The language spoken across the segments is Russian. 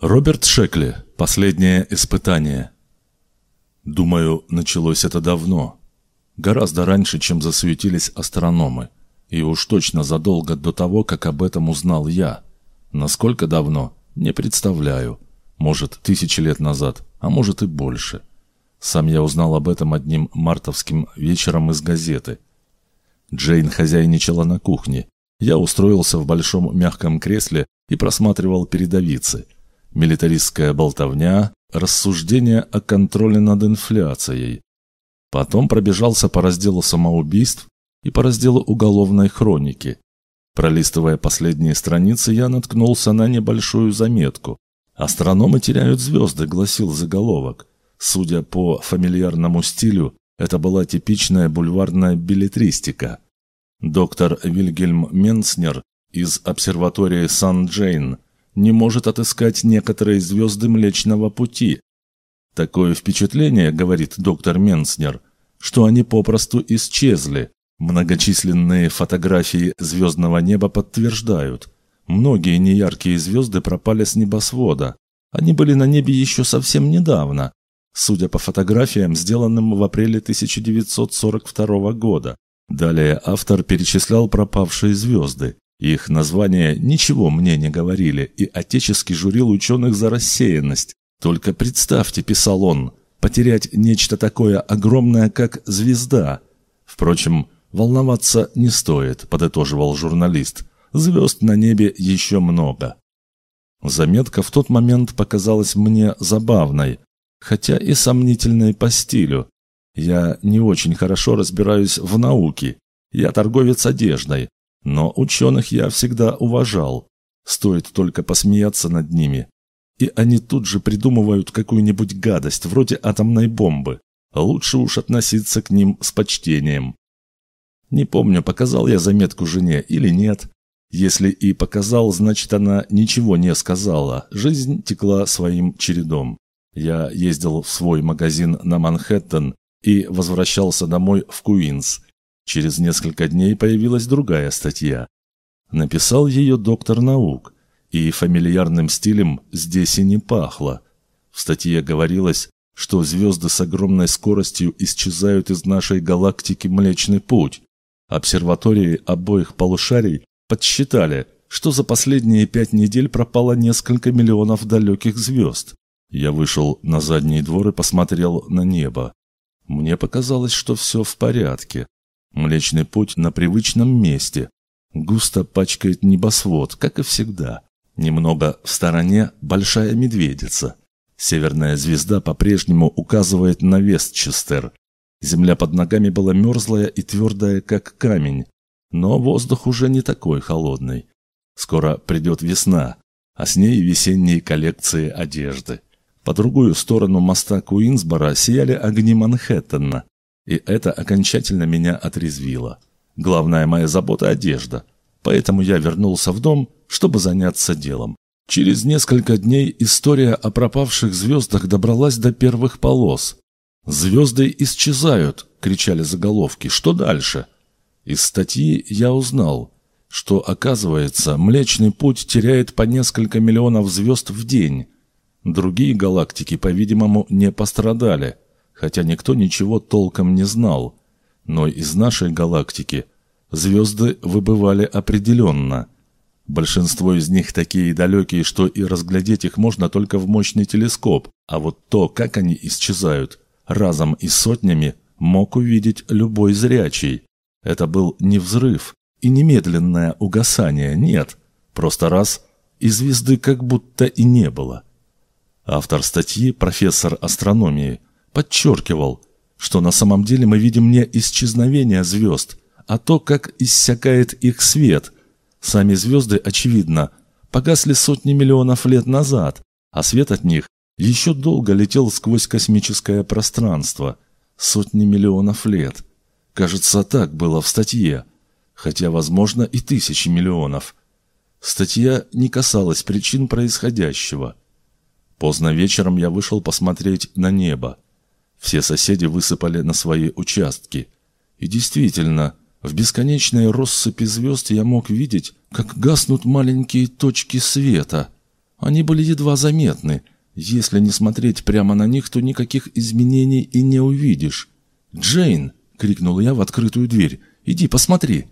Роберт Шекли. Последнее испытание. Думаю, началось это давно. Гораздо раньше, чем засуетились астрономы. И уж точно задолго до того, как об этом узнал я. Насколько давно, не представляю. Может, тысячи лет назад, а может и больше. Сам я узнал об этом одним мартовским вечером из газеты. Джейн хозяйничала на кухне. Я устроился в большом мягком кресле и просматривал передовицы – милитаристская болтовня, рассуждения о контроле над инфляцией. Потом пробежался по разделу самоубийств и по разделу уголовной хроники. Пролистывая последние страницы, я наткнулся на небольшую заметку. «Астрономы теряют звезды», — гласил заголовок. Судя по фамильярному стилю, это была типичная бульварная билетристика. Доктор Вильгельм Менснер из обсерватории Сан-Джейн не может отыскать некоторые звезды Млечного Пути. Такое впечатление, говорит доктор Менснер, что они попросту исчезли. Многочисленные фотографии звездного неба подтверждают. Многие неяркие звезды пропали с небосвода. Они были на небе еще совсем недавно, судя по фотографиям, сделанным в апреле 1942 года. Далее автор перечислял пропавшие звезды. Их названия ничего мне не говорили, и отечески журил ученых за рассеянность. Только представьте, писал он, потерять нечто такое огромное, как звезда. Впрочем, волноваться не стоит, подытоживал журналист. Звезд на небе еще много. Заметка в тот момент показалась мне забавной, хотя и сомнительной по стилю. Я не очень хорошо разбираюсь в науке. Я торговец одеждой, но ученых я всегда уважал. Стоит только посмеяться над ними. И они тут же придумывают какую-нибудь гадость, вроде атомной бомбы. Лучше уж относиться к ним с почтением. Не помню, показал я заметку жене или нет. Если и показал, значит она ничего не сказала. Жизнь текла своим чередом. Я ездил в свой магазин на Манхэттен и возвращался домой в Куинс – Через несколько дней появилась другая статья. Написал ее доктор наук, и фамильярным стилем здесь и не пахло. В статье говорилось, что звезды с огромной скоростью исчезают из нашей галактики Млечный Путь. Обсерватории обоих полушарий подсчитали, что за последние пять недель пропало несколько миллионов далеких звезд. Я вышел на задний двор и посмотрел на небо. Мне показалось, что все в порядке. Млечный путь на привычном месте. Густо пачкает небосвод, как и всегда. Немного в стороне большая медведица. Северная звезда по-прежнему указывает на Вестчестер. Земля под ногами была мерзлая и твердая, как камень. Но воздух уже не такой холодный. Скоро придет весна, а с ней весенние коллекции одежды. По другую сторону моста Куинсбора сияли огни Манхэттена, и это окончательно меня отрезвило. Главная моя забота – одежда. Поэтому я вернулся в дом, чтобы заняться делом. Через несколько дней история о пропавших звездах добралась до первых полос. «Звезды исчезают!» – кричали заголовки. «Что дальше?» Из статьи я узнал, что, оказывается, Млечный Путь теряет по несколько миллионов звезд в день. Другие галактики, по-видимому, не пострадали – хотя никто ничего толком не знал. Но из нашей галактики звезды выбывали определенно. Большинство из них такие далекие, что и разглядеть их можно только в мощный телескоп, а вот то, как они исчезают, разом и сотнями, мог увидеть любой зрячий. Это был не взрыв и немедленное угасание, нет, просто раз, и звезды как будто и не было. Автор статьи, профессор астрономии, подчеркивал, что на самом деле мы видим не исчезновение звезд, а то, как иссякает их свет. Сами звезды, очевидно, погасли сотни миллионов лет назад, а свет от них еще долго летел сквозь космическое пространство. Сотни миллионов лет. Кажется, так было в статье, хотя, возможно, и тысячи миллионов. Статья не касалась причин происходящего. Поздно вечером я вышел посмотреть на небо. Все соседи высыпали на свои участки. И действительно, в бесконечной россыпи звезд я мог видеть, как гаснут маленькие точки света. Они были едва заметны. Если не смотреть прямо на них, то никаких изменений и не увидишь. «Джейн!» — крикнул я в открытую дверь. «Иди, посмотри!»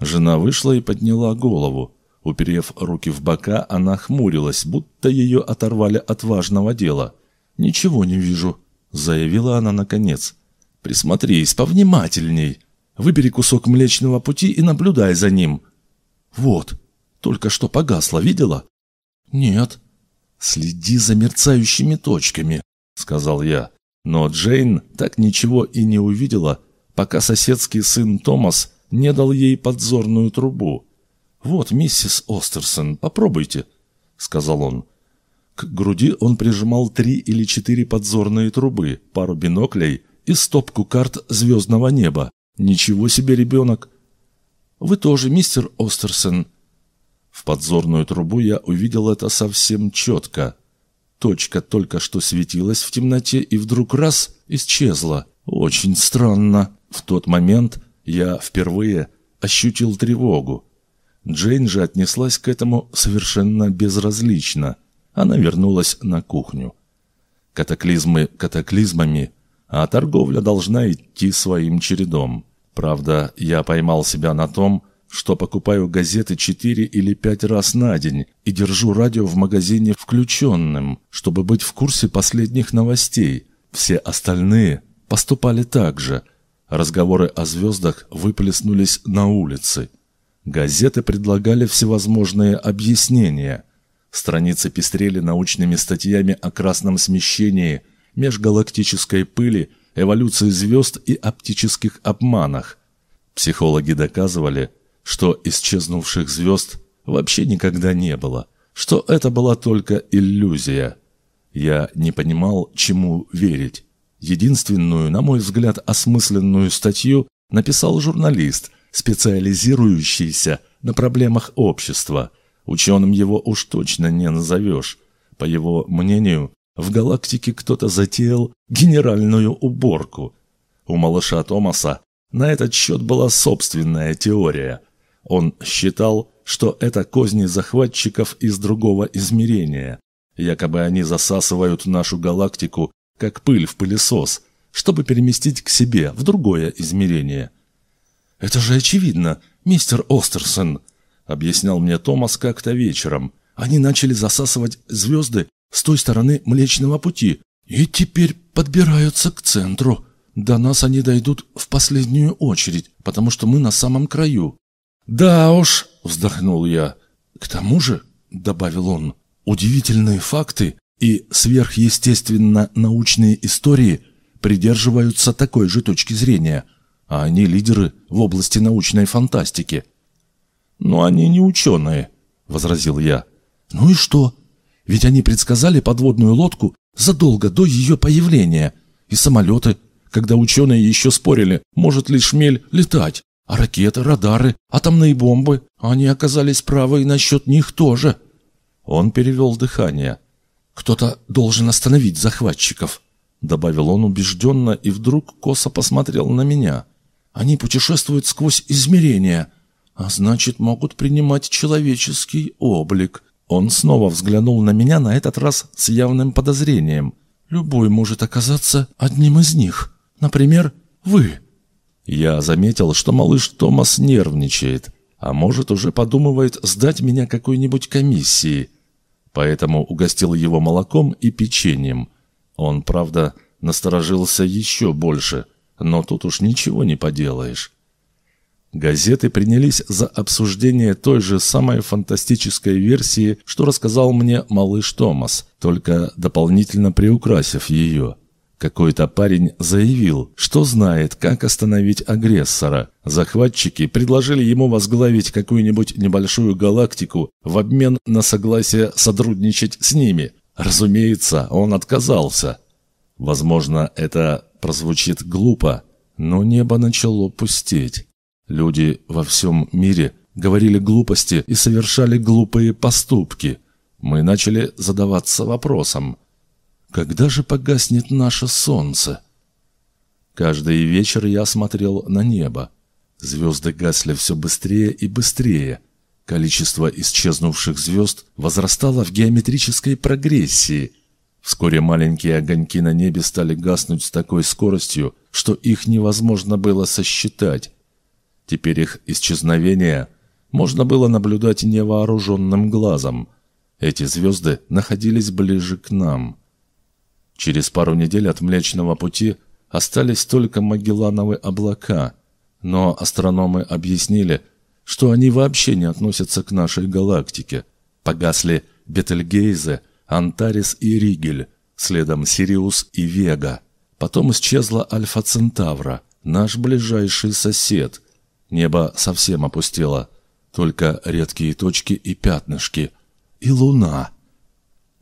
Жена вышла и подняла голову. Уперев руки в бока, она хмурилась, будто ее оторвали от важного дела. «Ничего не вижу», — заявила она наконец. «Присмотрись повнимательней. Выбери кусок Млечного Пути и наблюдай за ним». «Вот, только что погасло, видела?» «Нет». «Следи за мерцающими точками», — сказал я. Но Джейн так ничего и не увидела, пока соседский сын Томас не дал ей подзорную трубу. «Вот, миссис Остерсон, попробуйте», — сказал он. К груди он прижимал три или четыре подзорные трубы, пару биноклей и стопку карт звездного неба. Ничего себе ребенок! «Вы тоже, мистер Остерсон». В подзорную трубу я увидел это совсем четко — Точка только что светилась в темноте и вдруг раз исчезла. Очень странно. В тот момент я впервые ощутил тревогу. Джейн же отнеслась к этому совершенно безразлично. Она вернулась на кухню. Катаклизмы катаклизмами, а торговля должна идти своим чередом. Правда, я поймал себя на том, что покупаю газеты четыре или пять раз на день и держу радио в магазине включенным, чтобы быть в курсе последних новостей. Все остальные поступали так же. Разговоры о звездах выплеснулись на улицы. Газеты предлагали всевозможные объяснения. Страницы пестрели научными статьями о красном смещении, межгалактической пыли, эволюции звезд и оптических обманах. Психологи доказывали, что исчезнувших звезд вообще никогда не было, что это была только иллюзия. Я не понимал, чему верить. Единственную, на мой взгляд, осмысленную статью написал журналист, специализирующийся на проблемах общества. Ученым его уж точно не назовешь. По его мнению, в галактике кто-то затеял генеральную уборку. У малыша Томаса на этот счет была собственная теория. Он считал, что это козни захватчиков из другого измерения. Якобы они засасывают нашу галактику, как пыль в пылесос, чтобы переместить к себе в другое измерение. «Это же очевидно, мистер Остерсон», — объяснял мне Томас как-то вечером. «Они начали засасывать звезды с той стороны Млечного Пути и теперь подбираются к центру. До нас они дойдут в последнюю очередь, потому что мы на самом краю. «Да уж», — вздохнул я. «К тому же», — добавил он, — «удивительные факты и сверхъестественно-научные истории придерживаются такой же точки зрения, а они лидеры в области научной фантастики». «Но они не ученые», — возразил я. «Ну и что? Ведь они предсказали подводную лодку задолго до ее появления, и самолеты, когда ученые еще спорили, может ли шмель летать. А ракеты, радары, атомные бомбы, они оказались правы и насчет них тоже. Он перевел дыхание. «Кто-то должен остановить захватчиков», — добавил он убежденно и вдруг косо посмотрел на меня. «Они путешествуют сквозь измерения, а значит, могут принимать человеческий облик». Он снова взглянул на меня, на этот раз с явным подозрением. «Любой может оказаться одним из них. Например, вы». Я заметил, что малыш Томас нервничает, а может уже подумывает сдать меня какой-нибудь комиссии. Поэтому угостил его молоком и печеньем. Он, правда, насторожился еще больше, но тут уж ничего не поделаешь. Газеты принялись за обсуждение той же самой фантастической версии, что рассказал мне малыш Томас, только дополнительно приукрасив ее. Какой-то парень заявил, что знает, как остановить агрессора. Захватчики предложили ему возглавить какую-нибудь небольшую галактику в обмен на согласие сотрудничать с ними. Разумеется, он отказался. Возможно, это прозвучит глупо, но небо начало пустеть. Люди во всем мире говорили глупости и совершали глупые поступки. Мы начали задаваться вопросом – когда же погаснет наше солнце? Каждый вечер я смотрел на небо. Звезды гасли все быстрее и быстрее. Количество исчезнувших звезд возрастало в геометрической прогрессии. Вскоре маленькие огоньки на небе стали гаснуть с такой скоростью, что их невозможно было сосчитать. Теперь их исчезновение можно было наблюдать невооруженным глазом. Эти звезды находились ближе к нам. Через пару недель от Млечного Пути остались только Магеллановы облака, но астрономы объяснили – что они вообще не относятся к нашей галактике. Погасли Бетельгейзе, Антарис и Ригель, следом Сириус и Вега. Потом исчезла Альфа Центавра, наш ближайший сосед. Небо совсем опустело, только редкие точки и пятнышки. И Луна.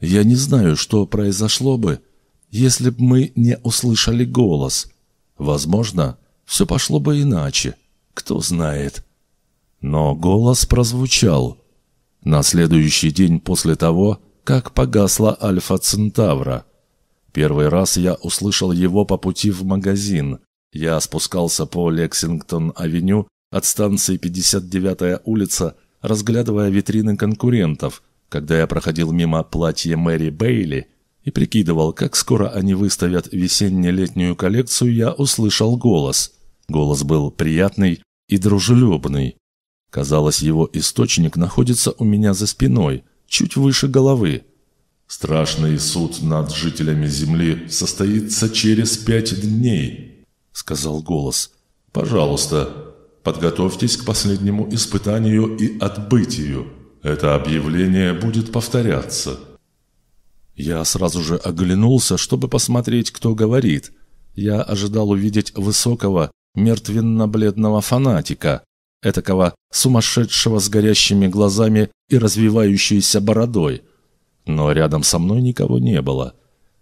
Я не знаю, что произошло бы, если б мы не услышали голос. Возможно, все пошло бы иначе. Кто знает. Но голос прозвучал. На следующий день после того, как погасла Альфа Центавра. Первый раз я услышал его по пути в магазин. Я спускался по Лексингтон-авеню от станции 59-я улица, разглядывая витрины конкурентов, когда я проходил мимо платья Мэри Бейли и прикидывал, как скоро они выставят весенне-летнюю коллекцию, я услышал голос. Голос был приятный и дружелюбный. Казалось, его источник находится у меня за спиной, чуть выше головы. «Страшный суд над жителями Земли состоится через пять дней», — сказал голос. «Пожалуйста, подготовьтесь к последнему испытанию и отбытию. Это объявление будет повторяться». Я сразу же оглянулся, чтобы посмотреть, кто говорит. Я ожидал увидеть высокого, мертвенно-бледного фанатика, этакого сумасшедшего с горящими глазами и развивающейся бородой. Но рядом со мной никого не было.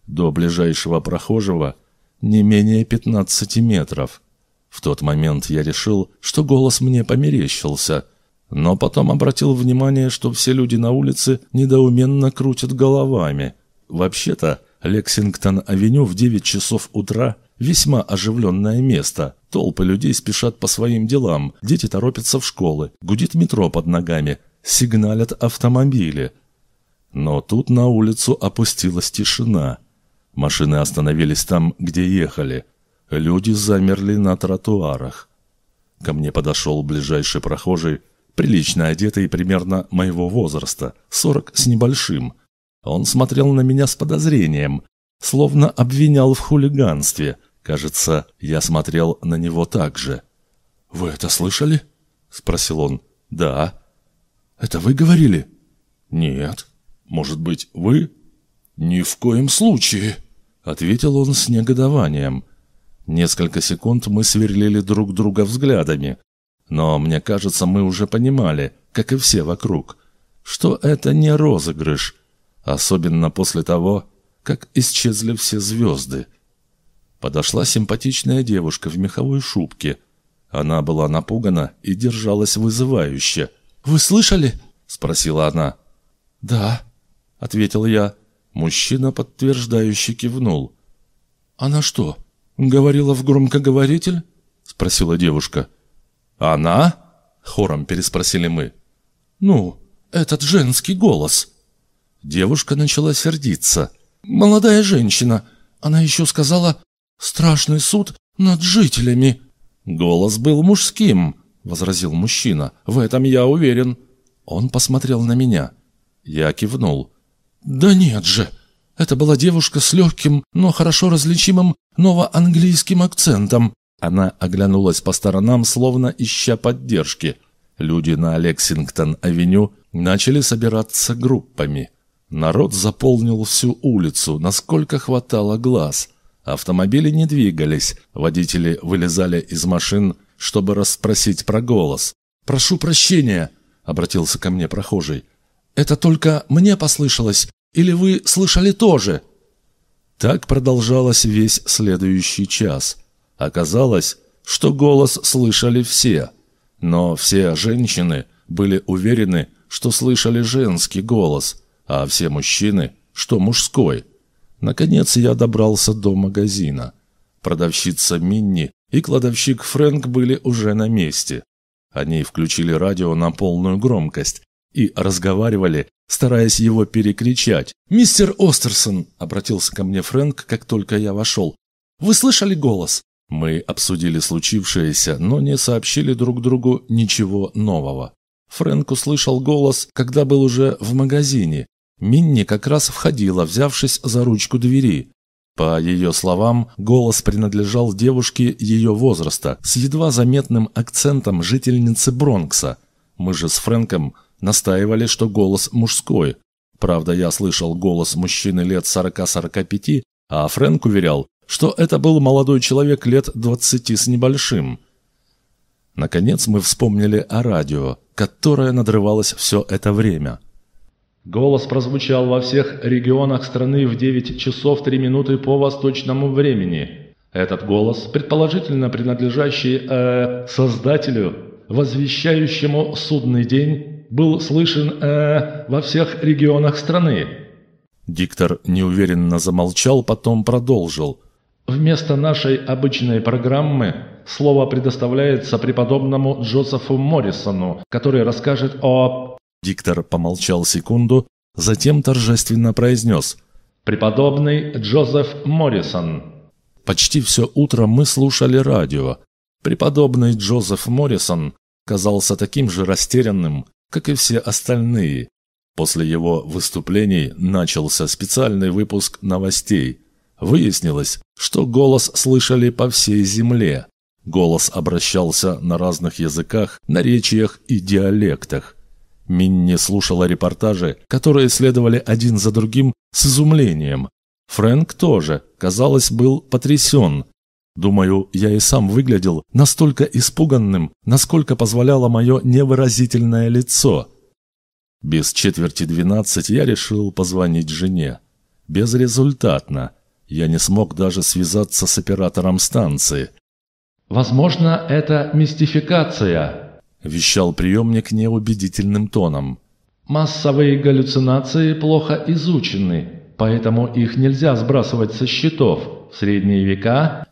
До ближайшего прохожего не менее 15 метров. В тот момент я решил, что голос мне померещился, но потом обратил внимание, что все люди на улице недоуменно крутят головами. Вообще-то, Лексингтон-авеню в 9 часов утра Весьма оживленное место. Толпы людей спешат по своим делам, дети торопятся в школы, гудит метро под ногами, сигналят автомобили. Но тут на улицу опустилась тишина. Машины остановились там, где ехали. Люди замерли на тротуарах. Ко мне подошел ближайший прохожий, прилично одетый примерно моего возраста, сорок с небольшим. Он смотрел на меня с подозрением, словно обвинял в хулиганстве – Кажется, я смотрел на него так же. «Вы это слышали?» — спросил он. «Да». «Это вы говорили?» «Нет». «Может быть, вы?» «Ни в коем случае», — ответил он с негодованием. Несколько секунд мы сверлили друг друга взглядами. Но, мне кажется, мы уже понимали, как и все вокруг, что это не розыгрыш, особенно после того, как исчезли все звезды. Подошла симпатичная девушка в меховой шубке. Она была напугана и держалась вызывающе. «Вы слышали?» – спросила она. «Да», – ответил я. Мужчина, подтверждающе кивнул. «Она что, говорила в громкоговоритель?» – спросила девушка. «Она?» – хором переспросили мы. «Ну, этот женский голос». Девушка начала сердиться. «Молодая женщина. Она еще сказала, Страшный суд над жителями!» «Голос был мужским», — возразил мужчина. «В этом я уверен». Он посмотрел на меня. Я кивнул. «Да нет же! Это была девушка с легким, но хорошо различимым новоанглийским акцентом». Она оглянулась по сторонам, словно ища поддержки. Люди на Лексингтон-авеню начали собираться группами. Народ заполнил всю улицу, насколько хватало глаз. Автомобили не двигались, водители вылезали из машин, чтобы расспросить про голос. «Прошу прощения», — обратился ко мне прохожий. «Это только мне послышалось, или вы слышали тоже?» Так продолжалось весь следующий час. Оказалось, что голос слышали все, но все женщины были уверены, что слышали женский голос, а все мужчины, что мужской – Наконец я добрался до магазина. Продавщица Минни и кладовщик Фрэнк были уже на месте. Они включили радио на полную громкость и разговаривали, стараясь его перекричать. «Мистер Остерсон!» – обратился ко мне Фрэнк, как только я вошел. «Вы слышали голос?» Мы обсудили случившееся, но не сообщили друг другу ничего нового. Фрэнк услышал голос, когда был уже в магазине. Минни как раз входила, взявшись за ручку двери. По ее словам, голос принадлежал девушке ее возраста, с едва заметным акцентом жительницы Бронкса. Мы же с Фрэнком настаивали, что голос мужской. Правда, я слышал голос мужчины лет 40-45, а Фрэнк уверял, что это был молодой человек лет 20 с небольшим. Наконец мы вспомнили о радио, которое надрывалось все это время. Голос прозвучал во всех регионах страны в 9 часов 3 минуты по восточному времени. Этот голос, предположительно принадлежащий э, создателю, возвещающему судный день, был слышен э, во всех регионах страны. Диктор неуверенно замолчал, потом продолжил. Вместо нашей обычной программы слово предоставляется преподобному Джозефу Моррисону, который расскажет о... Диктор помолчал секунду, затем торжественно произнес «Преподобный Джозеф Моррисон». Почти все утро мы слушали радио. Преподобный Джозеф Моррисон казался таким же растерянным, как и все остальные. После его выступлений начался специальный выпуск новостей. Выяснилось, что голос слышали по всей земле. Голос обращался на разных языках, наречиях и диалектах. Минни слушала репортажи, которые следовали один за другим с изумлением. Фрэнк тоже, казалось, был потрясен. Думаю, я и сам выглядел настолько испуганным, насколько позволяло мое невыразительное лицо. Без четверти двенадцать я решил позвонить жене. Безрезультатно. Я не смог даже связаться с оператором станции. «Возможно, это мистификация», – вещал приемник неубедительным тоном. «Массовые галлюцинации плохо изучены, поэтому их нельзя сбрасывать со счетов. В средние века...»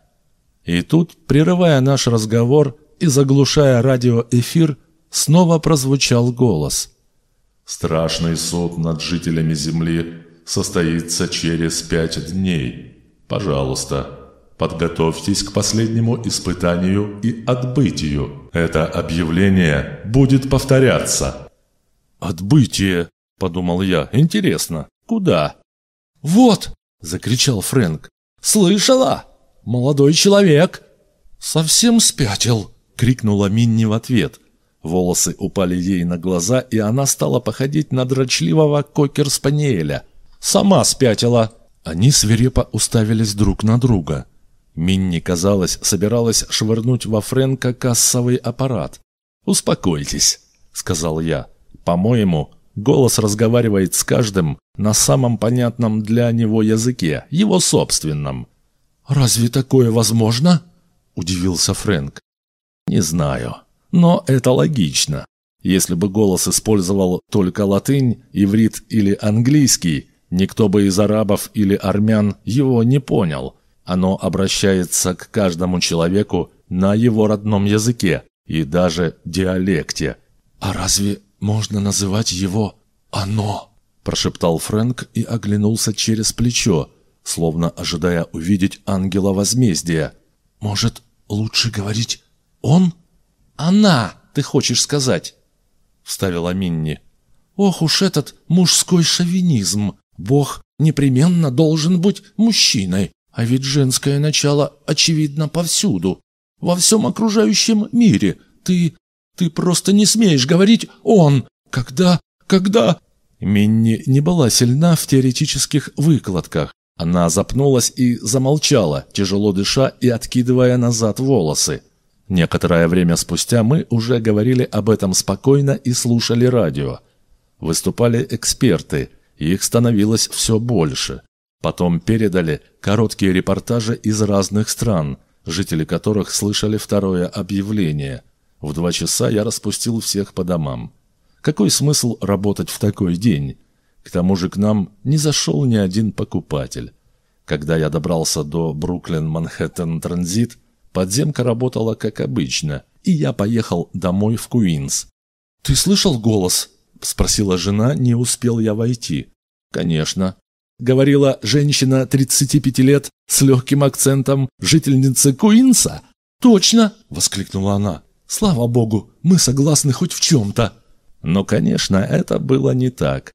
И тут, прерывая наш разговор и заглушая радиоэфир, снова прозвучал голос. «Страшный суд над жителями Земли состоится через пять дней. Пожалуйста, Подготовьтесь к последнему испытанию и отбытию. Это объявление будет повторяться. «Отбытие», — подумал я. «Интересно, куда?» «Вот!» — закричал Фрэнк. «Слышала? Молодой человек!» «Совсем спятил!» — крикнула Минни в ответ. Волосы упали ей на глаза, и она стала походить на дрочливого кокер-спаниеля. «Сама спятила!» Они свирепо уставились друг на друга. Минни, казалось, собиралась швырнуть во Фрэнка кассовый аппарат. «Успокойтесь», — сказал я. «По-моему, голос разговаривает с каждым на самом понятном для него языке, его собственном». «Разве такое возможно?» — удивился Фрэнк. «Не знаю, но это логично. Если бы голос использовал только латынь, иврит или английский, никто бы из арабов или армян его не понял». Оно обращается к каждому человеку на его родном языке и даже диалекте. «А разве можно называть его «оно»?» – прошептал Фрэнк и оглянулся через плечо, словно ожидая увидеть ангела возмездия. «Может, лучше говорить «он»?» «Она, ты хочешь сказать?» – вставила Минни. «Ох уж этот мужской шовинизм! Бог непременно должен быть мужчиной!» А ведь женское начало очевидно повсюду, во всем окружающем мире. Ты... ты просто не смеешь говорить «он». Когда... когда... Минни не была сильна в теоретических выкладках. Она запнулась и замолчала, тяжело дыша и откидывая назад волосы. Некоторое время спустя мы уже говорили об этом спокойно и слушали радио. Выступали эксперты, их становилось все больше. Потом передали короткие репортажи из разных стран, жители которых слышали второе объявление. В два часа я распустил всех по домам. Какой смысл работать в такой день? К тому же к нам не зашел ни один покупатель. Когда я добрался до Бруклин-Манхэттен-Транзит, подземка работала как обычно, и я поехал домой в Куинс. «Ты слышал голос?» – спросила жена, не успел я войти. «Конечно», – говорила женщина 35 лет с легким акцентом, жительница Куинса. «Точно!» – воскликнула она. «Слава богу, мы согласны хоть в чем-то!» Но, конечно, это было не так.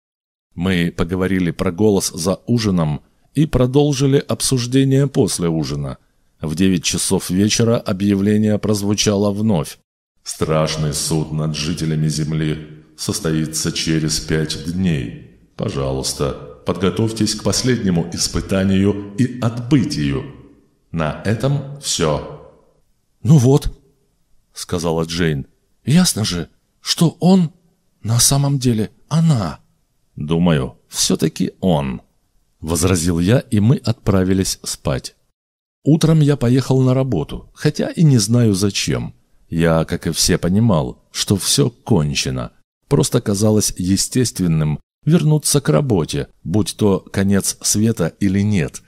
Мы поговорили про голос за ужином и продолжили обсуждение после ужина. В девять часов вечера объявление прозвучало вновь. «Страшный суд над жителями Земли состоится через пять дней. Пожалуйста, подготовьтесь к последнему испытанию и отбытию. На этом все». «Ну вот», — сказала Джейн, — «ясно же, что он на самом деле она». «Думаю, все-таки он», — возразил я, и мы отправились спать. Утром я поехал на работу, хотя и не знаю зачем. Я, как и все, понимал, что все кончено. Просто казалось естественным вернуться к работе, будь то конец света или нет.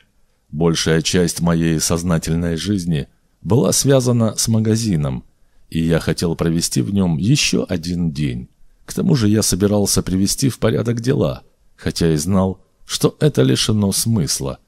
Большая часть моей сознательной жизни была связана с магазином, и я хотел провести в нем еще один день. К тому же я собирался привести в порядок дела, хотя и знал, что это лишено смысла.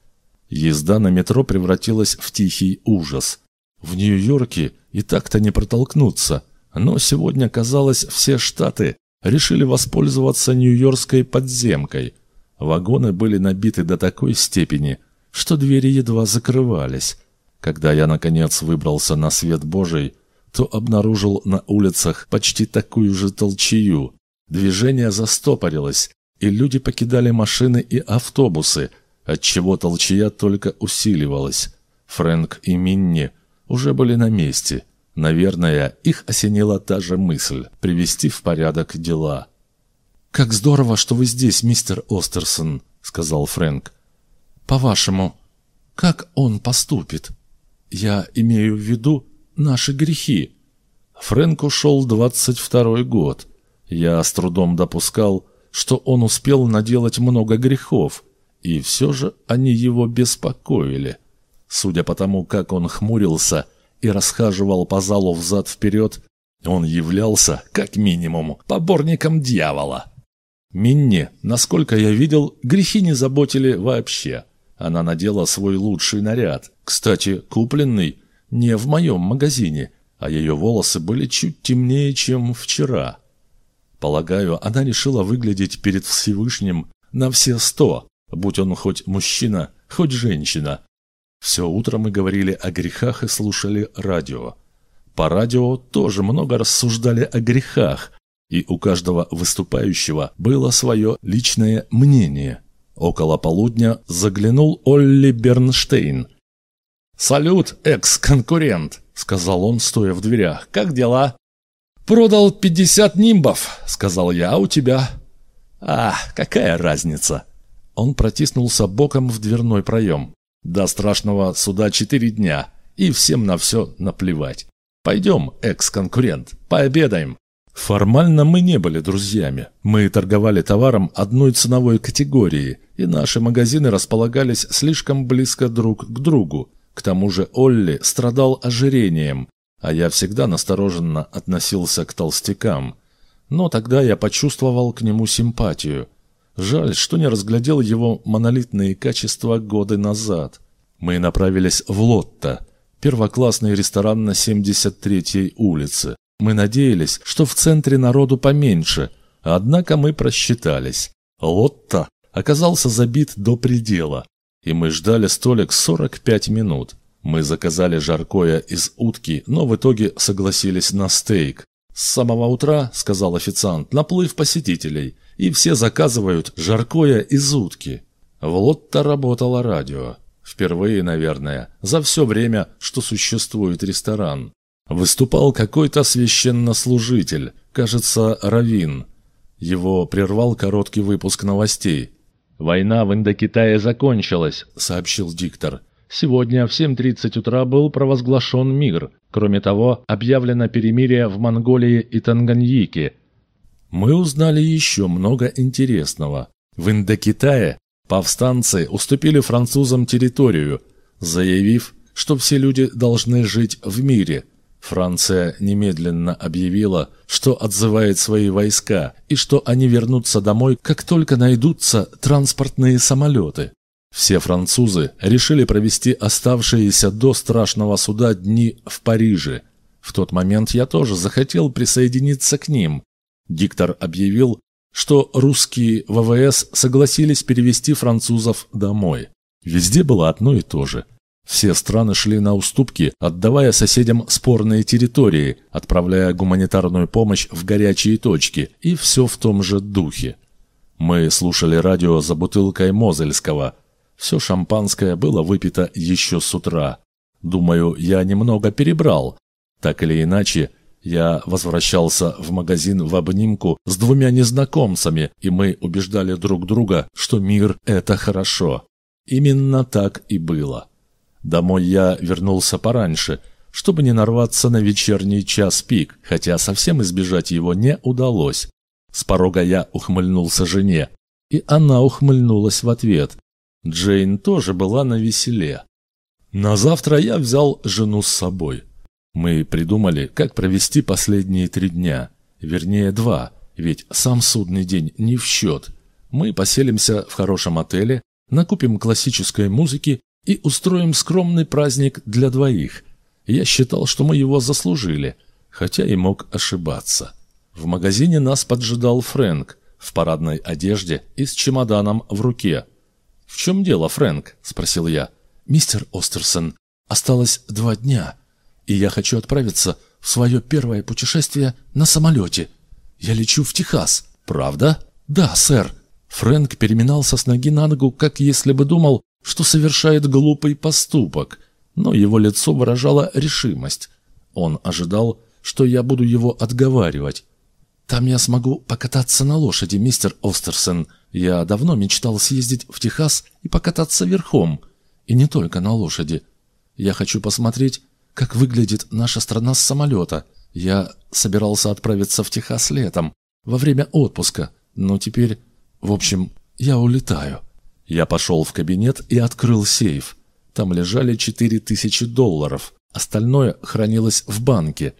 Езда на метро превратилась в тихий ужас. В Нью-Йорке и так-то не протолкнуться, но сегодня, казалось, все штаты решили воспользоваться нью-йоркской подземкой. Вагоны были набиты до такой степени, что двери едва закрывались. Когда я, наконец, выбрался на свет Божий, то обнаружил на улицах почти такую же толчею. Движение застопорилось, и люди покидали машины и автобусы, отчего толчья только усиливалась. Фрэнк и Минни уже были на месте. Наверное, их осенила та же мысль – привести в порядок дела. «Как здорово, что вы здесь, мистер Остерсон», – сказал Фрэнк. «По-вашему, как он поступит? Я имею в виду наши грехи». Фрэнк ушел двадцать второй год. Я с трудом допускал, что он успел наделать много грехов, и все же они его беспокоили. Судя по тому, как он хмурился и расхаживал по залу взад-вперед, он являлся, как минимум, поборником дьявола. Минни, насколько я видел, грехи не заботили вообще. Она надела свой лучший наряд, кстати, купленный не в моем магазине, а ее волосы были чуть темнее, чем вчера. Полагаю, она решила выглядеть перед Всевышним на все сто, будь он хоть мужчина, хоть женщина. Все утро мы говорили о грехах и слушали радио. По радио тоже много рассуждали о грехах, и у каждого выступающего было свое личное мнение. Около полудня заглянул Олли Бернштейн. «Салют, экс-конкурент!» — сказал он, стоя в дверях. «Как дела?» «Продал пятьдесят нимбов», — сказал я, — «а у тебя?» «А, какая разница?» Он протиснулся боком в дверной проем. «До страшного суда четыре дня, и всем на все наплевать. Пойдем, экс-конкурент, пообедаем». Формально мы не были друзьями. Мы торговали товаром одной ценовой категории, и наши магазины располагались слишком близко друг к другу. К тому же Олли страдал ожирением, а я всегда настороженно относился к толстякам. Но тогда я почувствовал к нему симпатию. Жаль, что не разглядел его монолитные качества годы назад. Мы направились в Лотто, первоклассный ресторан на 73-й улице. Мы надеялись, что в центре народу поменьше, однако мы просчитались. Лотто оказался забит до предела, и мы ждали столик 45 минут. Мы заказали жаркое из утки, но в итоге согласились на стейк. «С самого утра, — сказал официант, — наплыв посетителей, и все заказывают жаркое из утки». В Лотто работало радио. Впервые, наверное, за все время, что существует ресторан. Выступал какой-то священнослужитель, кажется, Равин. Его прервал короткий выпуск новостей. «Война в Индокитае закончилась», — сообщил диктор. Сегодня в 7.30 утра был провозглашен мир. Кроме того, объявлено перемирие в Монголии и Танганьике. Мы узнали еще много интересного. В Индокитае повстанцы уступили французам территорию, заявив, что все люди должны жить в мире. Франция немедленно объявила, что отзывает свои войска и что они вернутся домой, как только найдутся транспортные самолеты. Все французы решили провести оставшиеся до страшного суда дни в Париже. В тот момент я тоже захотел присоединиться к ним. Диктор объявил, что русские ВВС согласились перевести французов домой. Везде было одно и то же. Все страны шли на уступки, отдавая соседям спорные территории, отправляя гуманитарную помощь в горячие точки, и все в том же духе. Мы слушали радио за бутылкой Мозельского. Все шампанское было выпито еще с утра. Думаю, я немного перебрал. Так или иначе, я возвращался в магазин в обнимку с двумя незнакомцами, и мы убеждали друг друга, что мир – это хорошо. Именно так и было. Домой я вернулся пораньше, чтобы не нарваться на вечерний час пик, хотя совсем избежать его не удалось. С порога я ухмыльнулся жене, и она ухмыльнулась в ответ. Джейн тоже была на веселе. На завтра я взял жену с собой. Мы придумали, как провести последние три дня, вернее два, ведь сам судный день не в счет. Мы поселимся в хорошем отеле, накупим классической музыки и устроим скромный праздник для двоих. Я считал, что мы его заслужили, хотя и мог ошибаться. В магазине нас поджидал Фрэнк в парадной одежде и с чемоданом в руке. «В чем дело, Фрэнк?» – спросил я. «Мистер Остерсон, осталось два дня, и я хочу отправиться в свое первое путешествие на самолете. Я лечу в Техас. Правда?» «Да, сэр». Фрэнк переминался с ноги на ногу, как если бы думал, что совершает глупый поступок, но его лицо выражало решимость. Он ожидал, что я буду его отговаривать. «Там я смогу покататься на лошади, мистер Остерсон. Я давно мечтал съездить в Техас и покататься верхом. И не только на лошади. Я хочу посмотреть, как выглядит наша страна с самолета. Я собирался отправиться в Техас летом, во время отпуска, но теперь, в общем, я улетаю». Я пошел в кабинет и открыл сейф. Там лежали четыре тысячи долларов. Остальное хранилось в банке.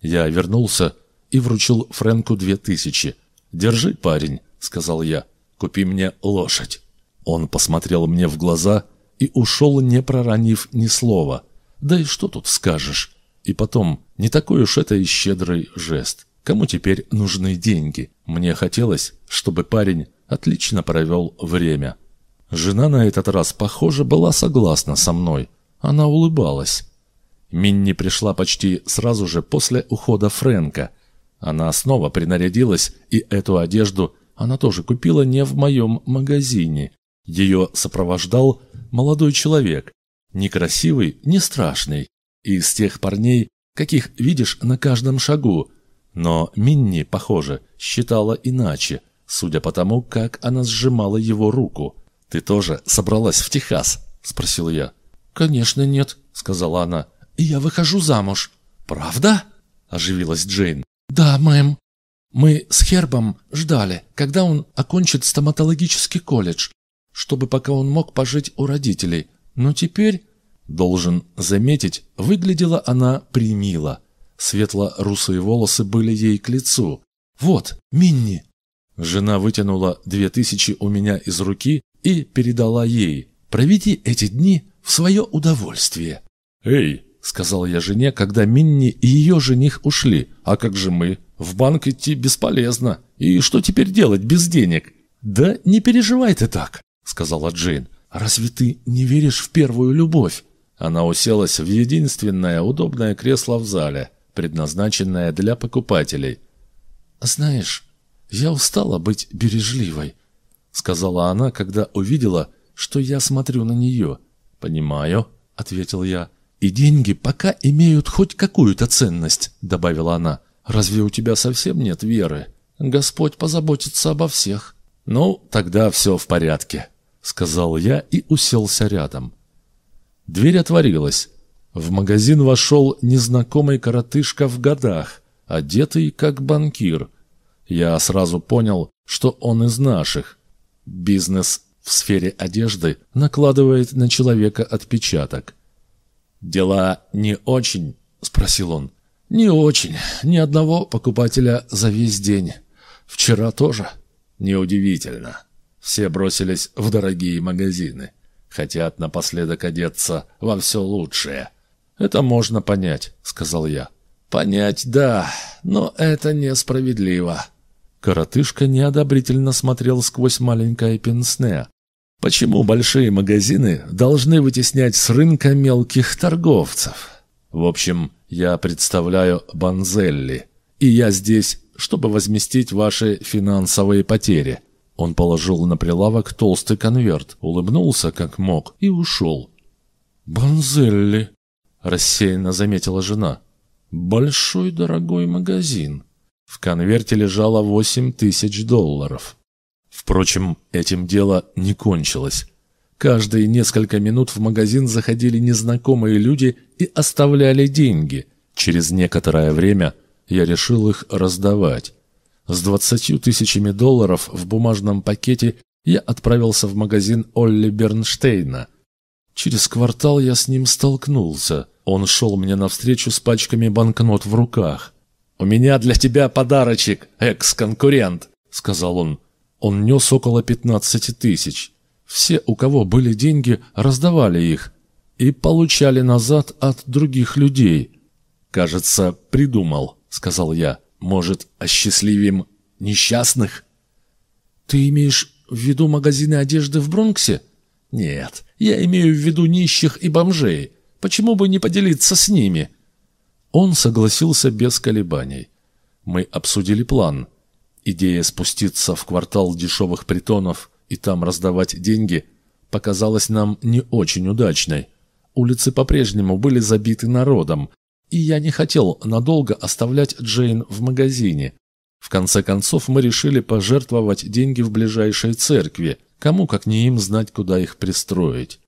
Я вернулся и вручил Фрэнку две тысячи. «Держи, парень», — сказал я. «Купи мне лошадь». Он посмотрел мне в глаза и ушел, не проронив ни слова. «Да и что тут скажешь?» И потом, не такой уж это и щедрый жест. Кому теперь нужны деньги? Мне хотелось, чтобы парень отлично провел время. Жена на этот раз, похоже, была согласна со мной. Она улыбалась. Минни пришла почти сразу же после ухода Фрэнка. Она снова принарядилась, и эту одежду она тоже купила не в моем магазине. Ее сопровождал молодой человек. Не красивый, не страшный. Из тех парней, каких видишь на каждом шагу. Но Минни, похоже, считала иначе, судя по тому, как она сжимала его руку. «Ты тоже собралась в Техас?» – спросил я. «Конечно нет», – сказала она. «Я выхожу замуж». «Правда?» – оживилась Джейн. «Да, мэм. Мы с Хербом ждали, когда он окончит стоматологический колледж, чтобы пока он мог пожить у родителей. Но теперь, должен заметить, выглядела она примило. Светло-русые волосы были ей к лицу. «Вот, Минни!» Жена вытянула две тысячи у меня из руки и передала ей. «Проведи эти дни в свое удовольствие». «Эй!» — сказал я жене, когда Минни и ее жених ушли. «А как же мы? В банк идти бесполезно. И что теперь делать без денег?» «Да не переживай ты так», — сказала Джейн. «Разве ты не веришь в первую любовь?» Она уселась в единственное удобное кресло в зале, предназначенное для покупателей. «Знаешь, я устала быть бережливой сказала она, когда увидела, что я смотрю на нее. «Понимаю», — ответил я. «И деньги пока имеют хоть какую-то ценность», — добавила она. «Разве у тебя совсем нет веры? Господь позаботится обо всех». «Ну, тогда все в порядке», — сказал я и уселся рядом. Дверь отворилась. В магазин вошел незнакомый коротышка в годах, одетый как банкир. Я сразу понял, что он из наших. Бизнес в сфере одежды накладывает на человека отпечаток. «Дела не очень?» – спросил он. Не очень. Ни одного покупателя за весь день. Вчера тоже. Неудивительно. Все бросились в дорогие магазины. Хотят напоследок одеться во все лучшее. Это можно понять, сказал я. Понять, да, но это несправедливо. Коротышка неодобрительно смотрел сквозь маленькое пенсне. Почему большие магазины должны вытеснять с рынка мелких торговцев? В общем, я представляю Банзелли, и я здесь, чтобы возместить ваши финансовые потери. Он положил на прилавок толстый конверт, улыбнулся как мог и ушел. «Банзелли», — рассеянно заметила жена. «Большой дорогой магазин». В конверте лежало восемь тысяч долларов. Впрочем, этим дело не кончилось. Каждые несколько минут в магазин заходили незнакомые люди и оставляли деньги. Через некоторое время я решил их раздавать. С двадцатью тысячами долларов в бумажном пакете я отправился в магазин Олли Бернштейна. Через квартал я с ним столкнулся. Он шел мне навстречу с пачками банкнот в руках. «У меня для тебя подарочек, экс-конкурент», — сказал он. Он нес около пятнадцати тысяч. Все, у кого были деньги, раздавали их и получали назад от других людей. «Кажется, придумал», — сказал я. «Может, осчастливим несчастных?» «Ты имеешь в виду магазины одежды в Бронксе?» «Нет, я имею в виду нищих и бомжей. Почему бы не поделиться с ними?» Он согласился без колебаний. Мы обсудили план. Идея спуститься в квартал дешевых притонов и там раздавать деньги показалась нам не очень удачной. Улицы по-прежнему были забиты народом, и я не хотел надолго оставлять Джейн в магазине. В конце концов мы решили пожертвовать деньги в ближайшей церкви, кому как не им знать, куда их пристроить.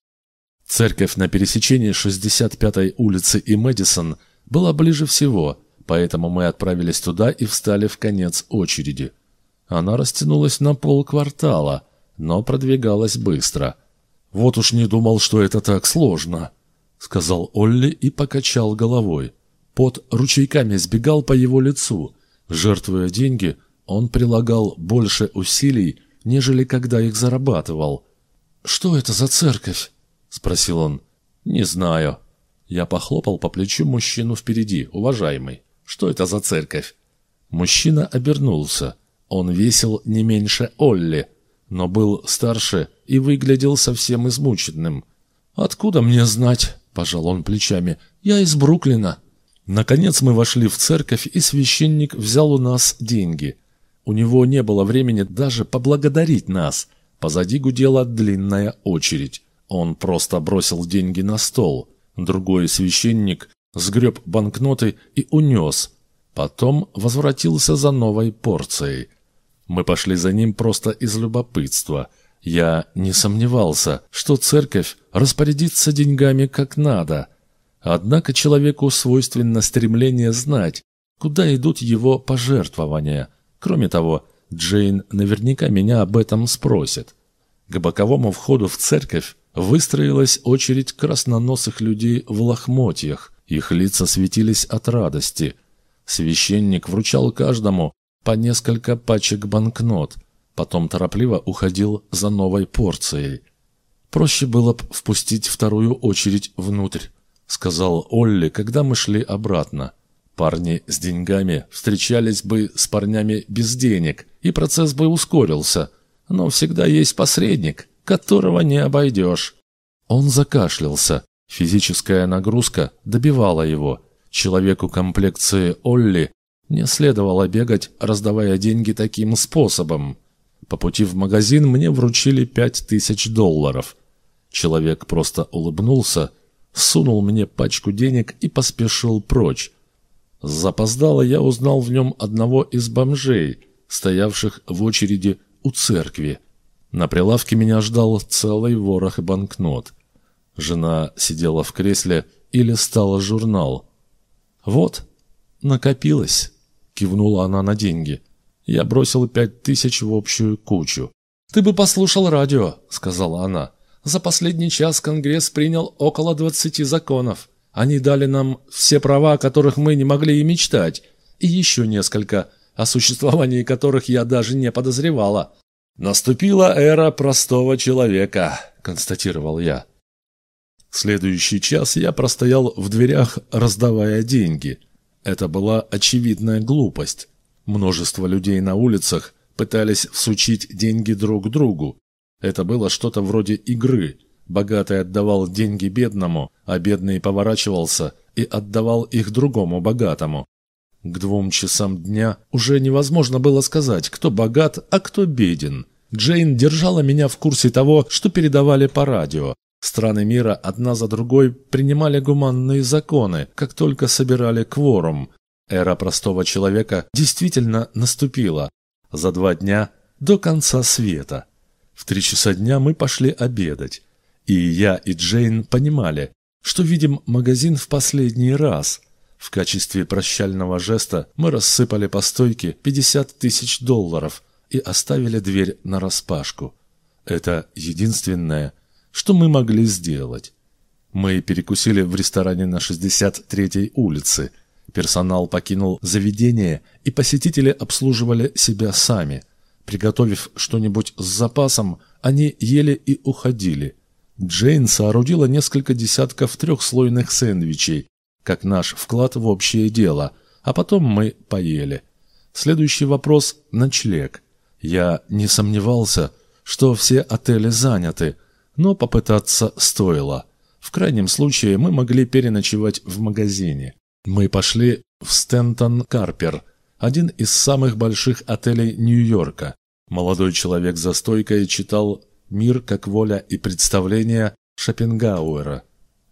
Церковь на пересечении 65-й улицы и Мэдисон была ближе всего, поэтому мы отправились туда и встали в конец очереди. Она растянулась на полквартала, но продвигалась быстро. «Вот уж не думал, что это так сложно», — сказал Олли и покачал головой. Пот ручейками сбегал по его лицу. Жертвуя деньги, он прилагал больше усилий, нежели когда их зарабатывал. «Что это за церковь?» — спросил он. «Не знаю». Я похлопал по плечу мужчину впереди, уважаемый. «Что это за церковь?» Мужчина обернулся. Он весил не меньше Олли, но был старше и выглядел совсем измученным. «Откуда мне знать?» – пожал он плечами. «Я из Бруклина». Наконец мы вошли в церковь, и священник взял у нас деньги. У него не было времени даже поблагодарить нас. Позади гудела длинная очередь. Он просто бросил деньги на стол. Другой священник сгреб банкноты и унес. Потом возвратился за новой порцией – мы пошли за ним просто из любопытства. Я не сомневался, что церковь распорядится деньгами как надо. Однако человеку свойственно стремление знать, куда идут его пожертвования. Кроме того, Джейн наверняка меня об этом спросит. К боковому входу в церковь выстроилась очередь красноносых людей в лохмотьях. Их лица светились от радости. Священник вручал каждому по несколько пачек банкнот, потом торопливо уходил за новой порцией. «Проще было б впустить вторую очередь внутрь», — сказал Олли, когда мы шли обратно. Парни с деньгами встречались бы с парнями без денег, и процесс бы ускорился. Но всегда есть посредник, которого не обойдешь. Он закашлялся. Физическая нагрузка добивала его. Человеку комплекции Олли не следовало бегать, раздавая деньги таким способом. По пути в магазин мне вручили пять тысяч долларов. Человек просто улыбнулся, сунул мне пачку денег и поспешил прочь. Запоздало я узнал в нем одного из бомжей, стоявших в очереди у церкви. На прилавке меня ждал целый ворох банкнот. Жена сидела в кресле и листала журнал. Вот, накопилось кивнула она на деньги. Я бросил пять тысяч в общую кучу. «Ты бы послушал радио», — сказала она. «За последний час Конгресс принял около двадцати законов. Они дали нам все права, о которых мы не могли и мечтать, и еще несколько, о существовании которых я даже не подозревала. «Наступила эра простого человека», — констатировал я. Следующий час я простоял в дверях, раздавая деньги. Это была очевидная глупость. Множество людей на улицах пытались всучить деньги друг другу. Это было что-то вроде игры. Богатый отдавал деньги бедному, а бедный поворачивался и отдавал их другому богатому. К двум часам дня уже невозможно было сказать, кто богат, а кто беден. Джейн держала меня в курсе того, что передавали по радио. Страны мира одна за другой принимали гуманные законы, как только собирали кворум. Эра простого человека действительно наступила. За два дня до конца света. В три часа дня мы пошли обедать. И я, и Джейн понимали, что видим магазин в последний раз. В качестве прощального жеста мы рассыпали по стойке 50 тысяч долларов и оставили дверь нараспашку. Это единственное, что мы могли сделать. Мы перекусили в ресторане на 63-й улице. Персонал покинул заведение, и посетители обслуживали себя сами. Приготовив что-нибудь с запасом, они ели и уходили. Джейн соорудила несколько десятков трехслойных сэндвичей, как наш вклад в общее дело, а потом мы поели. Следующий вопрос – ночлег. Я не сомневался, что все отели заняты – но попытаться стоило. В крайнем случае мы могли переночевать в магазине. Мы пошли в Стентон Карпер, один из самых больших отелей Нью-Йорка. Молодой человек за стойкой читал «Мир как воля и представление» Шопенгауэра.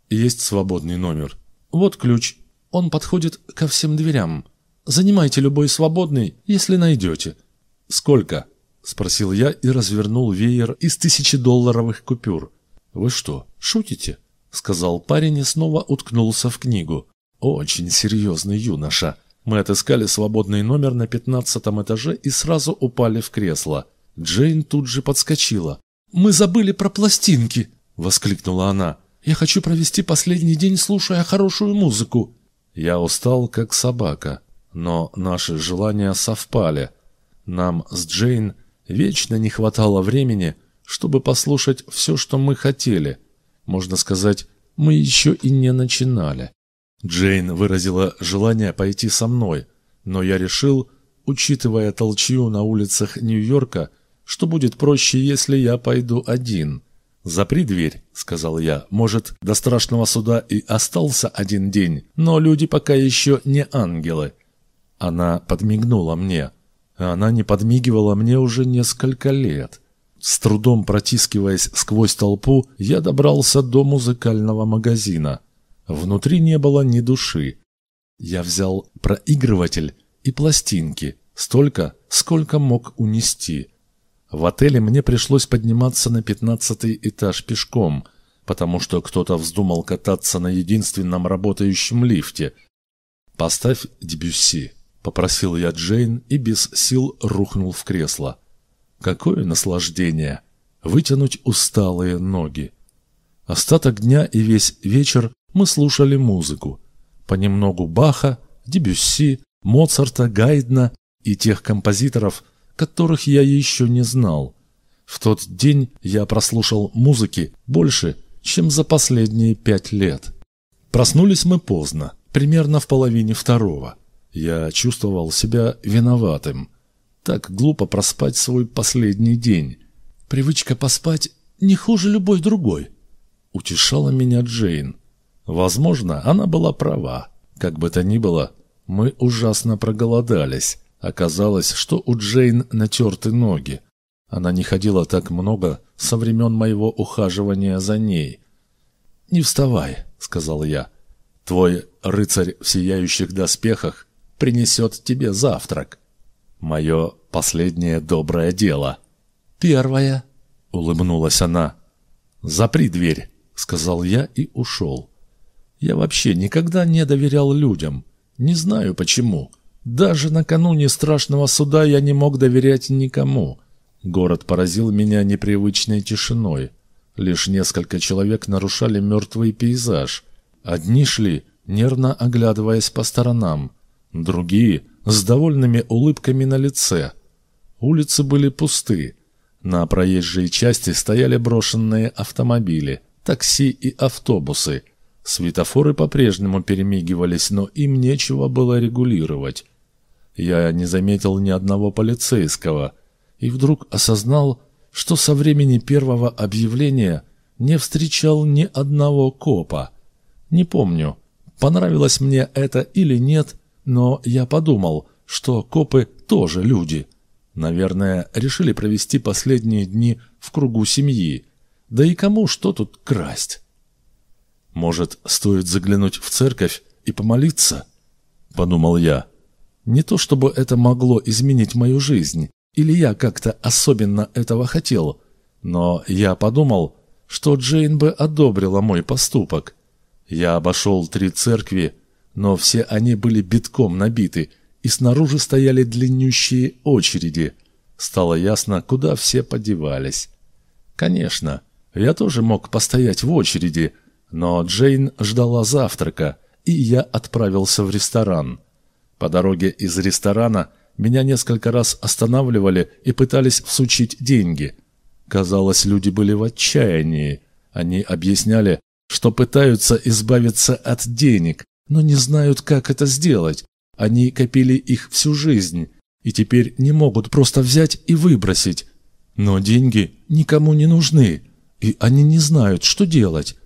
Есть свободный номер. Вот ключ. Он подходит ко всем дверям. Занимайте любой свободный, если найдете. Сколько? — спросил я и развернул веер из тысячедолларовых купюр. «Вы что, шутите?» — сказал парень и снова уткнулся в книгу. «Очень серьезный юноша. Мы отыскали свободный номер на пятнадцатом этаже и сразу упали в кресло. Джейн тут же подскочила. «Мы забыли про пластинки!» — воскликнула она. «Я хочу провести последний день, слушая хорошую музыку». Я устал, как собака, но наши желания совпали. Нам с Джейн Вечно не хватало времени, чтобы послушать все, что мы хотели. Можно сказать, мы еще и не начинали. Джейн выразила желание пойти со мной, но я решил, учитывая толчью на улицах Нью-Йорка, что будет проще, если я пойду один. «Запри дверь», — сказал я. «Может, до страшного суда и остался один день, но люди пока еще не ангелы». Она подмигнула мне. Она не подмигивала мне уже несколько лет. С трудом протискиваясь сквозь толпу, я добрался до музыкального магазина. Внутри не было ни души. Я взял проигрыватель и пластинки, столько, сколько мог унести. В отеле мне пришлось подниматься на пятнадцатый этаж пешком, потому что кто-то вздумал кататься на единственном работающем лифте. «Поставь Дебюсси», Попросил я Джейн и без сил рухнул в кресло. Какое наслаждение! Вытянуть усталые ноги. Остаток дня и весь вечер мы слушали музыку. Понемногу Баха, Дебюсси, Моцарта, Гайдна и тех композиторов, которых я еще не знал. В тот день я прослушал музыки больше, чем за последние пять лет. Проснулись мы поздно, примерно в половине второго. Я чувствовал себя виноватым. Так глупо проспать свой последний день. Привычка поспать не хуже любой другой. Утешала меня Джейн. Возможно, она была права. Как бы то ни было, мы ужасно проголодались. Оказалось, что у Джейн натерты ноги. Она не ходила так много со времен моего ухаживания за ней. «Не вставай», — сказал я. «Твой рыцарь в сияющих доспехах принесет тебе завтрак. Мое последнее доброе дело. Первое, улыбнулась она. Запри дверь, сказал я и ушел. Я вообще никогда не доверял людям. Не знаю почему. Даже накануне страшного суда я не мог доверять никому. Город поразил меня непривычной тишиной. Лишь несколько человек нарушали мертвый пейзаж. Одни шли, нервно оглядываясь по сторонам, другие — с довольными улыбками на лице. Улицы были пусты. На проезжей части стояли брошенные автомобили, такси и автобусы. Светофоры по-прежнему перемигивались, но им нечего было регулировать. Я не заметил ни одного полицейского и вдруг осознал, что со времени первого объявления не встречал ни одного копа. Не помню, понравилось мне это или нет, но я подумал, что копы тоже люди. Наверное, решили провести последние дни в кругу семьи. Да и кому что тут красть? Может, стоит заглянуть в церковь и помолиться? Подумал я. Не то чтобы это могло изменить мою жизнь, или я как-то особенно этого хотел, но я подумал, что Джейн бы одобрила мой поступок. Я обошел три церкви, но все они были битком набиты, и снаружи стояли длиннющие очереди. Стало ясно, куда все подевались. Конечно, я тоже мог постоять в очереди, но Джейн ждала завтрака, и я отправился в ресторан. По дороге из ресторана меня несколько раз останавливали и пытались всучить деньги. Казалось, люди были в отчаянии. Они объясняли, что пытаются избавиться от денег, но не знают, как это сделать. Они копили их всю жизнь и теперь не могут просто взять и выбросить. Но деньги никому не нужны, и они не знают, что делать.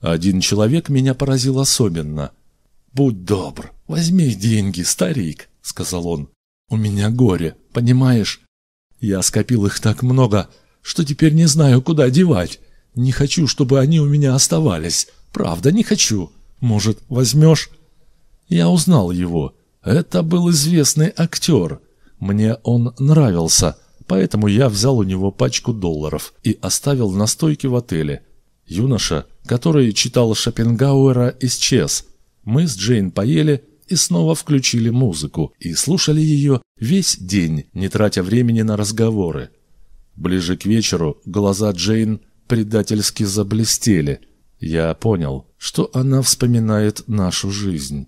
Один человек меня поразил особенно. «Будь добр, возьми деньги, старик», — сказал он. «У меня горе, понимаешь? Я скопил их так много, что теперь не знаю, куда девать. Не хочу, чтобы они у меня оставались. Правда, не хочу. Может, возьмешь?» Я узнал его. Это был известный актер. Мне он нравился, поэтому я взял у него пачку долларов и оставил на стойке в отеле. Юноша, который читал Шопенгауэра, исчез. Мы с Джейн поели и снова включили музыку и слушали ее весь день, не тратя времени на разговоры. Ближе к вечеру глаза Джейн предательски заблестели. Я понял, что она вспоминает нашу жизнь.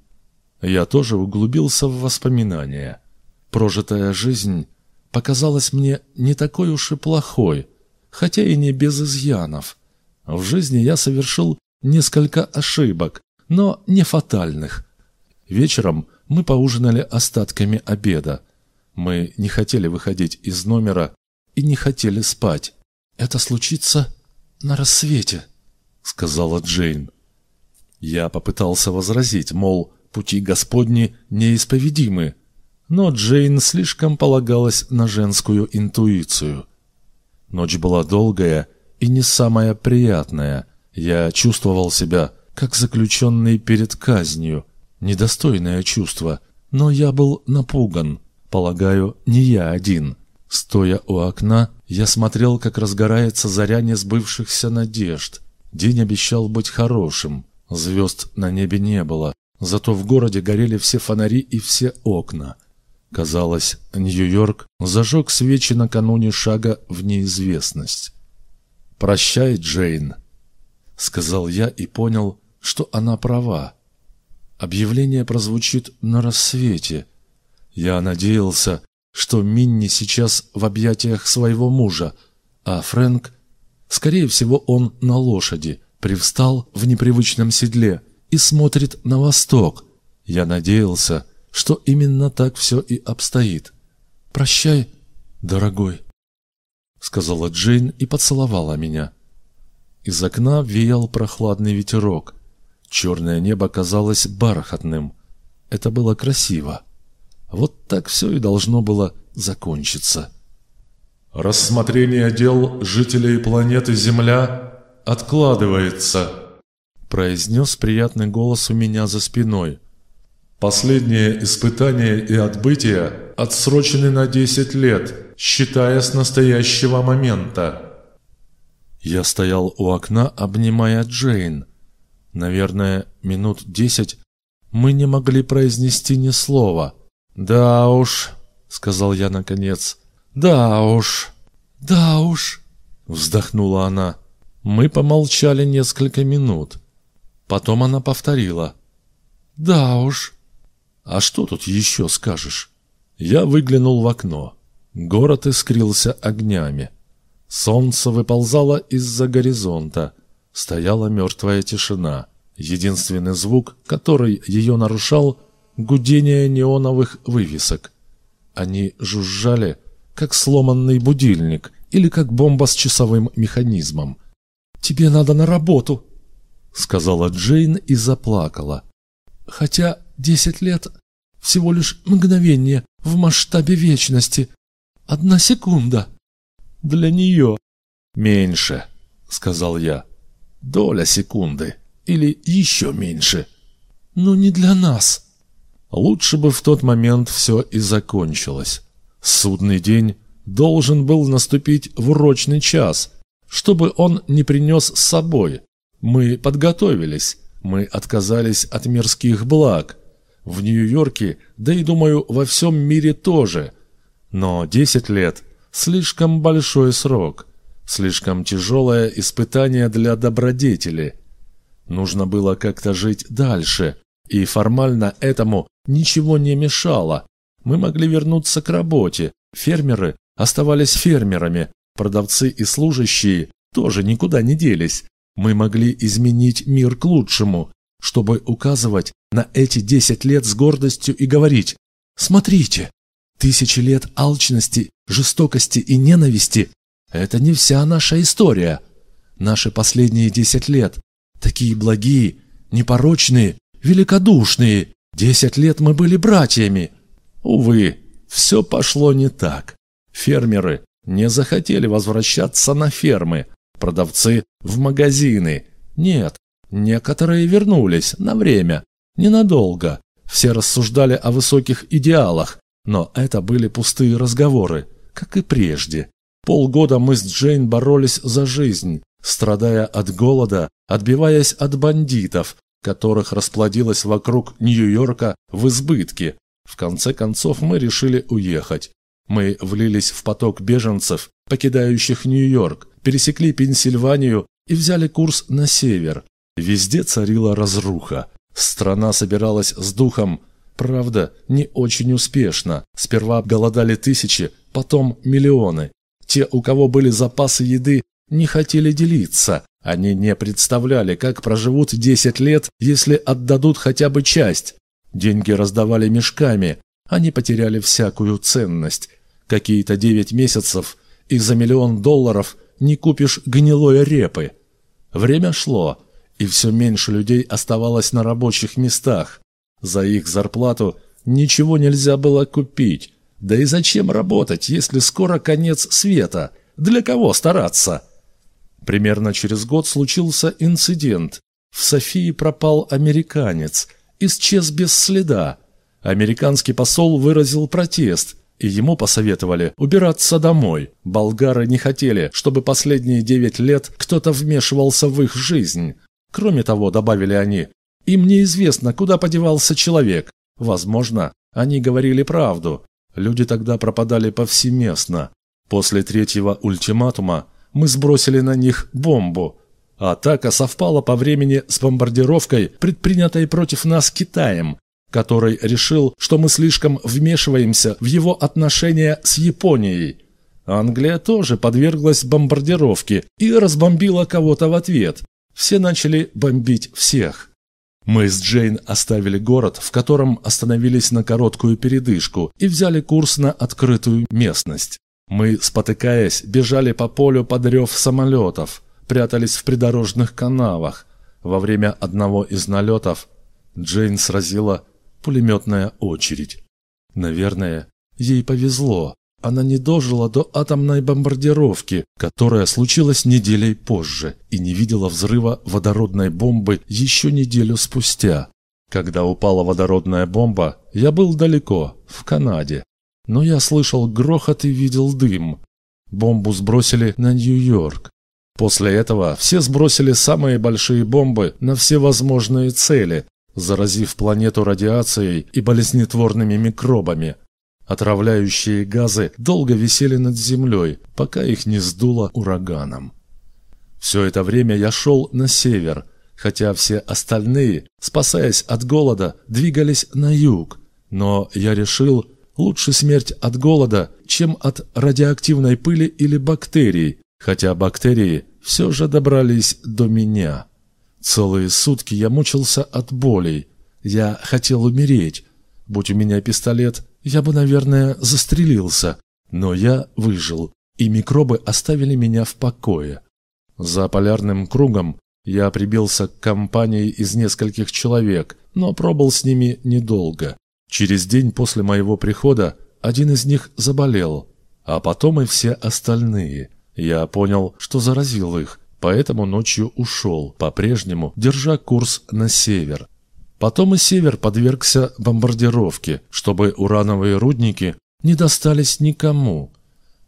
Я тоже углубился в воспоминания. Прожитая жизнь показалась мне не такой уж и плохой, хотя и не без изъянов. В жизни я совершил несколько ошибок, но не фатальных. Вечером мы поужинали остатками обеда. Мы не хотели выходить из номера и не хотели спать. «Это случится на рассвете», — сказала Джейн. Я попытался возразить, мол, пути Господни неисповедимы, но Джейн слишком полагалась на женскую интуицию. Ночь была долгая и не самая приятная. Я чувствовал себя, как заключенный перед казнью. Недостойное чувство, но я был напуган. Полагаю, не я один. Стоя у окна, я смотрел, как разгорается заря несбывшихся надежд. День обещал быть хорошим. Звезд на небе не было, Зато в городе горели все фонари и все окна. Казалось, Нью-Йорк зажег свечи накануне шага в неизвестность. «Прощай, Джейн», — сказал я и понял, что она права. Объявление прозвучит на рассвете. Я надеялся, что Минни сейчас в объятиях своего мужа, а Фрэнк, скорее всего, он на лошади, привстал в непривычном седле — и смотрит на восток. Я надеялся, что именно так все и обстоит. «Прощай, дорогой», — сказала Джейн и поцеловала меня. Из окна веял прохладный ветерок. Черное небо казалось бархатным. Это было красиво. Вот так все и должно было закончиться. Рассмотрение дел жителей планеты Земля откладывается произнес приятный голос у меня за спиной. Последнее испытание и отбытие отсрочены на 10 лет, считая с настоящего момента. Я стоял у окна, обнимая Джейн. Наверное, минут десять мы не могли произнести ни слова. «Да уж», — сказал я наконец, — «да уж, да уж», — вздохнула она. Мы помолчали несколько минут. Потом она повторила. «Да уж». «А что тут еще скажешь?» Я выглянул в окно. Город искрился огнями. Солнце выползало из-за горизонта. Стояла мертвая тишина. Единственный звук, который ее нарушал — гудение неоновых вывесок. Они жужжали, как сломанный будильник или как бомба с часовым механизмом. «Тебе надо на работу», — сказала Джейн и заплакала. «Хотя десять лет — всего лишь мгновение в масштабе вечности. Одна секунда. Для нее». «Меньше», — сказал я. «Доля секунды. Или еще меньше». «Но не для нас». Лучше бы в тот момент все и закончилось. Судный день должен был наступить в урочный час, чтобы он не принес с собой. Мы подготовились, мы отказались от мирских благ. В Нью-Йорке, да и, думаю, во всем мире тоже. Но 10 лет – слишком большой срок, слишком тяжелое испытание для добродетели. Нужно было как-то жить дальше, и формально этому ничего не мешало. Мы могли вернуться к работе, фермеры оставались фермерами, продавцы и служащие тоже никуда не делись. Мы могли изменить мир к лучшему, чтобы указывать на эти 10 лет с гордостью и говорить «Смотрите, тысячи лет алчности, жестокости и ненависти – это не вся наша история. Наши последние 10 лет – такие благие, непорочные, великодушные. Десять лет мы были братьями. Увы, все пошло не так. Фермеры не захотели возвращаться на фермы, продавцы в магазины. Нет, некоторые вернулись на время, ненадолго. Все рассуждали о высоких идеалах, но это были пустые разговоры, как и прежде. Полгода мы с Джейн боролись за жизнь, страдая от голода, отбиваясь от бандитов, которых расплодилось вокруг Нью-Йорка в избытке. В конце концов мы решили уехать. Мы влились в поток беженцев, покидающих Нью-Йорк, пересекли Пенсильванию и взяли курс на север. Везде царила разруха. Страна собиралась с духом, правда, не очень успешно. Сперва голодали тысячи, потом миллионы. Те, у кого были запасы еды, не хотели делиться. Они не представляли, как проживут 10 лет, если отдадут хотя бы часть. Деньги раздавали мешками, они потеряли всякую ценность. Какие-то 9 месяцев, и за миллион долларов не купишь гнилой репы. Время шло, и все меньше людей оставалось на рабочих местах. За их зарплату ничего нельзя было купить. Да и зачем работать, если скоро конец света? Для кого стараться? Примерно через год случился инцидент. В Софии пропал американец, исчез без следа. Американский посол выразил протест, и ему посоветовали убираться домой. Болгары не хотели, чтобы последние девять лет кто-то вмешивался в их жизнь. Кроме того, добавили они, им неизвестно, куда подевался человек. Возможно, они говорили правду. Люди тогда пропадали повсеместно. После третьего ультиматума мы сбросили на них бомбу. Атака совпала по времени с бомбардировкой, предпринятой против нас Китаем, который решил, что мы слишком вмешиваемся в его отношения с Японией. Англия тоже подверглась бомбардировке и разбомбила кого-то в ответ. Все начали бомбить всех. Мы с Джейн оставили город, в котором остановились на короткую передышку и взяли курс на открытую местность. Мы, спотыкаясь, бежали по полю под рев самолетов, прятались в придорожных канавах. Во время одного из налетов Джейн сразила пулеметная очередь. Наверное, ей повезло. Она не дожила до атомной бомбардировки, которая случилась неделей позже, и не видела взрыва водородной бомбы еще неделю спустя. Когда упала водородная бомба, я был далеко, в Канаде но я слышал грохот и видел дым. Бомбу сбросили на Нью-Йорк. После этого все сбросили самые большие бомбы на все возможные цели, заразив планету радиацией и болезнетворными микробами. Отравляющие газы долго висели над землей, пока их не сдуло ураганом. Все это время я шел на север, хотя все остальные, спасаясь от голода, двигались на юг. Но я решил, лучше смерть от голода, чем от радиоактивной пыли или бактерий, хотя бактерии все же добрались до меня. Целые сутки я мучился от болей. Я хотел умереть. Будь у меня пистолет, я бы, наверное, застрелился. Но я выжил, и микробы оставили меня в покое. За полярным кругом я прибился к компании из нескольких человек, но пробыл с ними недолго. Через день после моего прихода один из них заболел, а потом и все остальные. Я понял, что заразил их, поэтому ночью ушел, по-прежнему держа курс на север. Потом и север подвергся бомбардировке, чтобы урановые рудники не достались никому.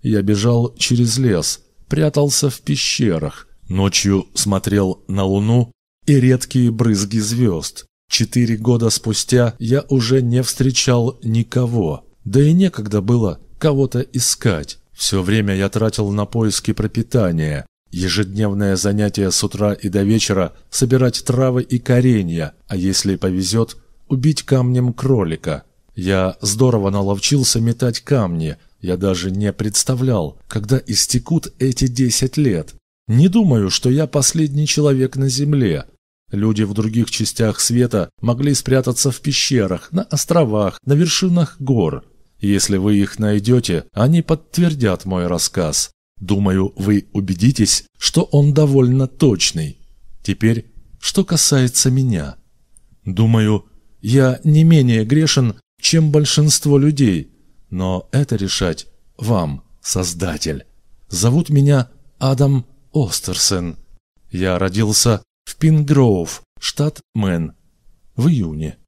Я бежал через лес, прятался в пещерах, ночью смотрел на луну и редкие брызги звезд. Четыре года спустя я уже не встречал никого, да и некогда было кого-то искать. Все время я тратил на поиски пропитания. Ежедневное занятие с утра и до вечера – собирать травы и коренья, а если повезет – убить камнем кролика. Я здорово наловчился метать камни, я даже не представлял, когда истекут эти десять лет. Не думаю, что я последний человек на Земле. Люди в других частях света могли спрятаться в пещерах, на островах, на вершинах гор. Если вы их найдете, они подтвердят мой рассказ. Думаю, вы убедитесь, что он довольно точный. Теперь, что касается меня. Думаю, я не менее грешен, чем большинство людей, но это решать вам, Создатель. Зовут меня Адам Остерсен. Я родился в Пингроув, штат Мэн, в июне.